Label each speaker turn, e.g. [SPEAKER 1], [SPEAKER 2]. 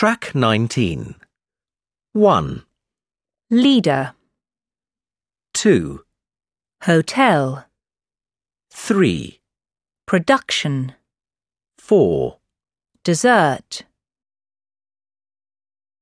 [SPEAKER 1] Track 19. 1,
[SPEAKER 2] leader,
[SPEAKER 1] 2,
[SPEAKER 2] hotel,
[SPEAKER 1] 3,
[SPEAKER 2] production,
[SPEAKER 1] 4,
[SPEAKER 2] dessert,